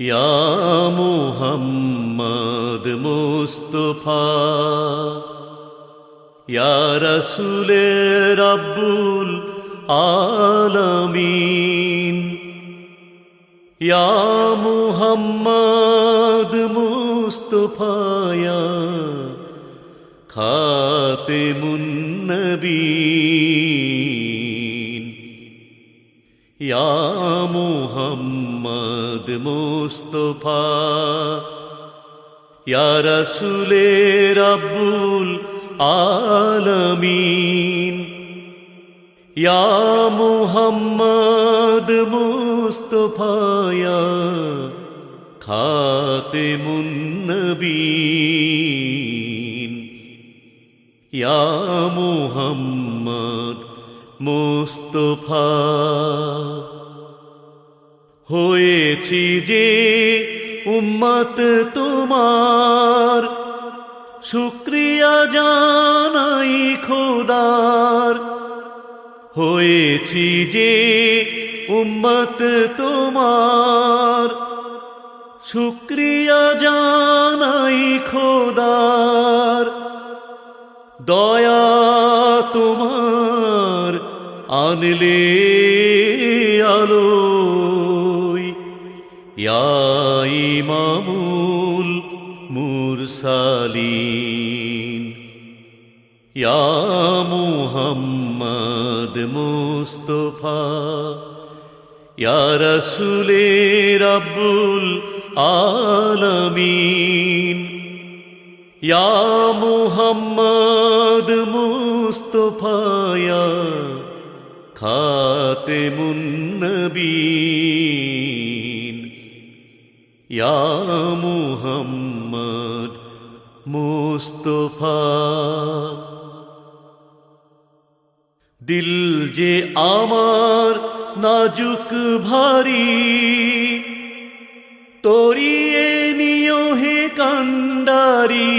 ইয়া মুহাম্মদ মুস্তফা, ইয়া রসুলে রব্বুল আলমিন, ইয়া মুহাম্মদ মুস্তফা, ইয়া খাতেমুন নবীন, ইয়া মুহাম্মদ মুস্তফা। ইয়া রসুলে রব্বুল আলমিন। ইয়া মুহাম্মদ মুস্তফা ইয়া খাতেমুন নবীন। ইয়া মুহাম্মদ মুস্তফা। হয়েছি যে উম্মত তোমার। শুক্রিয়া জানাই খোদার। হয়েছি যে উম্মত তোমার। শুক্রিয়া জানাই খোদার। দয়া তোমার আনলে আলোয় ইয়া ইমামুল মুরসালিন ইয়া মুহাম্মদ মুস্তফা ইয়া রসুলে রব্বুল আলমিন ইয়া মুহাম্মদ মুস্তফা ইয়া খাতেমুন নবীন ইয়া মুহাম্মদ মুস্তফা। দিল যে আমার নাজুক ভারী, তরিয়ে নিও হে কান্ডারি।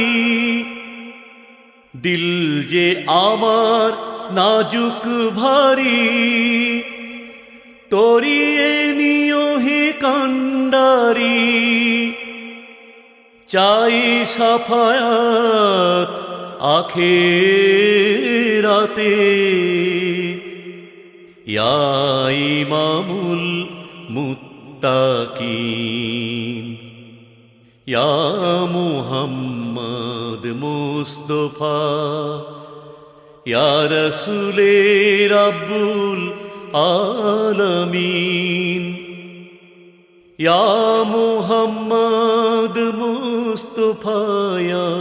দিল যে আমার নাজুক ভারী, তরিয়ে নিও কান্ডারি চাই সাফায়াত আখেরাতে। ইয়া ইমামুল মুত্তাকিন ইয়া মুহাম্মদ মুস্তফা ইয়া রসুলে রব্বুল আলমিন। ইয়া মুহাম্মদ মুস্তফা ইয়া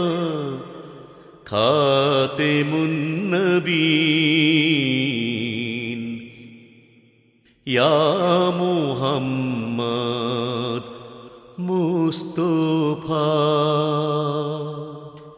খাতেমুন নবীন ইয়া মুহাম্মদ মুস্তফা